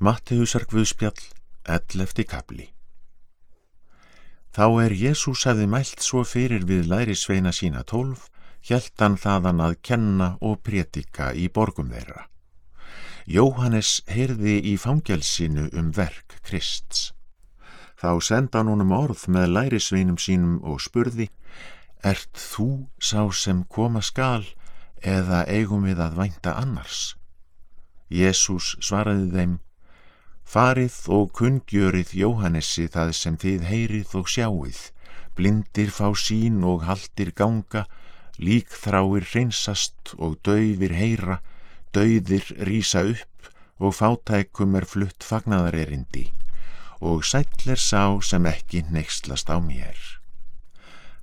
Mattiðusar Guðspjall, 11. kapli Þá er Jésús hefði mælt svo fyrir við læri sveina sína tólf, hjælt hann þaðan að kenna og prétika í borgum þeirra. Jóhannes heyrði í fangelsinu um verk Krists. Þá senda hann honum orð með læri sveinum sínum og spurði, Ert þú sá sem koma skal eða eigum við að vænta annars? Jésús svaraði þeim, Farið og kundgjörið Jóhannessi það sem þið heyrið og sjáið, blindir fá sín og haldir ganga, líkþráir hreinsast og dauðir heyra, dauðir rýsa upp og fátækum er flutt fagnadarerindi og sætler sá sem ekki neykslast á mér.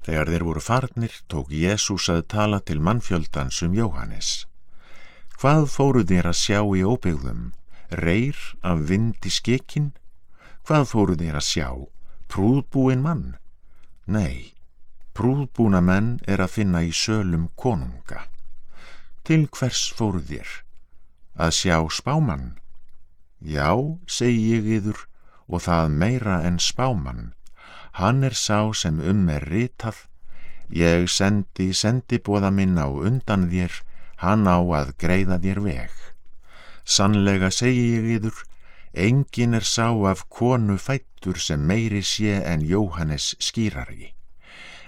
Þegar þeir voru farnir tók Jésús að tala til mannfjöldans um Jóhannes. Hvað fóru þér að sjá í óbyggðum? Reyr af vind í skekkin? Hvað fóru þér að sjá? Prúðbúin mann? Nei, prúðbúna menn er að finna í sölum konunga. Til hvers fóru þér? Að sjá spámann? Já, segi ég yður, og það meira en spámann. Hann er sá sem um er ritað. Ég sendi sendibóða minn á undan þér, hann á að greiða þér veg. Sannlega segi ég yður, engin er sá af konu fættur sem meiri sé en Jóhannes skýrari.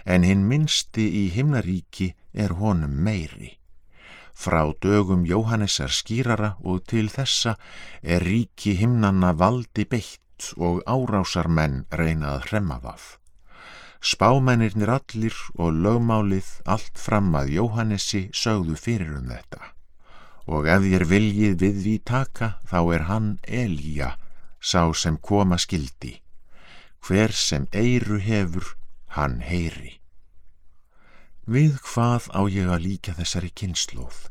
En hinn minnsti í himnaríki er honum meiri. Frá dögum Jóhannesar skýrara og til þessa er ríki himnanna valdi beitt og árásarmenn reynað hremmafað. Spámennirnir allir og lögmálið allt fram að Jóhannesi sögðu fyrir um þetta. Og ef þér viljið við því taka, þá er hann Elíja, sá sem koma skildi. Hver sem eiru hefur, hann heyri. Við hvað á ég að líka þessari kynnslóð?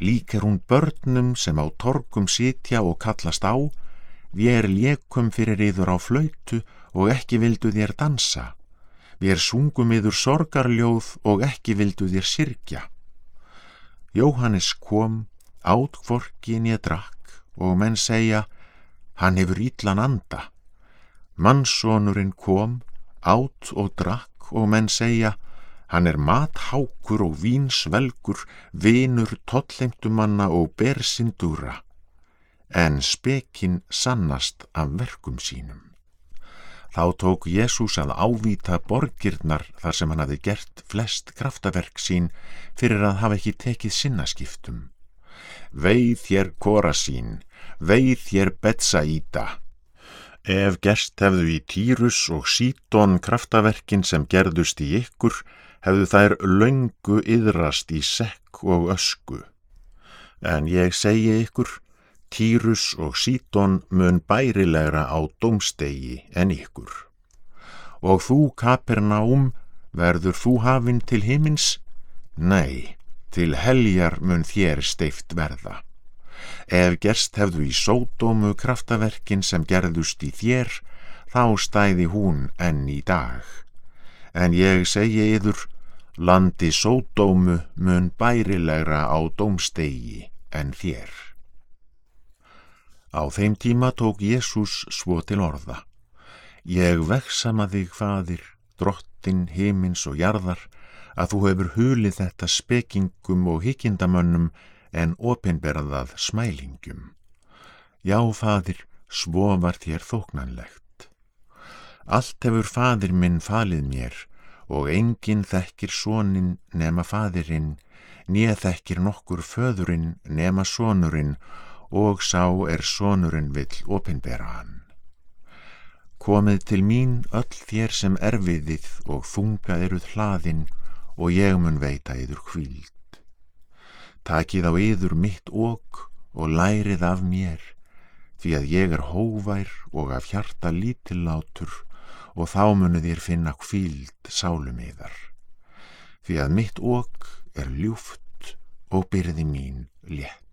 Lík er hún börnum sem á torgum sitja og kallast á, er lékum fyrir yður á flautu og ekki vildu þér dansa, er sungum yður sorgarljóð og ekki vildu þér sirkja. Jóhannes kom, átkvorkin ég drakk og menn segja, hann hefur ítlan anda. Mannsónurinn kom, át og drakk og menn segja, Hann er mathákur og vínsvelgur, vinur tolleimtumanna og bersindúra, en spekinn sannast af verkum sínum. Þá tók Jésús að ávíta borgirnar þar sem hann hafi gert flest kraftaverk sín fyrir að hafa ekki tekið sinnaskiptum. Veið þér Korasín, veið þér Betsaíta. Ef gerst hefðu í Týrus og Sítón kraftaverkin sem gerðust í ykkur, hefðu þær löngu yðrast í sekk og ösku. En ég segi ykkur, Týrus og Sítón mun bærilegra á domstegi en ykkur. Og þú, Kapernaum, verður þú hafinn til himins? Nei, til heljar mun þér steift verða. Ef gerst hefðu í sódómu kraftaverkin sem gerðust í þér, þá stæði hún enn í dag. En ég segi yður, landi sódómu mun bærilegra á dómstegi en þér. Á þeim tíma tók Jésús svo til orða. Ég veksama þig, fadir, drottin, himins og jarðar, að þú hefur hulið þetta spekingum og hikkindamönnum en opinberðað smælingjum. Já, fadir, svo var þér þóknanlegt. Allt hefur fadir minn falið mér og enginn þekkir sonin nema fadirinn, nýja þekkir nokkur föðurinn nema sonurinn og sá er sonurinn vill opinbera hann. Komið til mín öll þér sem erfiðið og þunga eruð hlaðinn og ég mun veita yður kvíld. Takið á yður mitt óg og lærið af mér, því að ég er hóvær og af hjarta lítillátur og þá munu þér finna kvíld sálum yðar. Því að mitt óg er ljúft og byrði mín létt.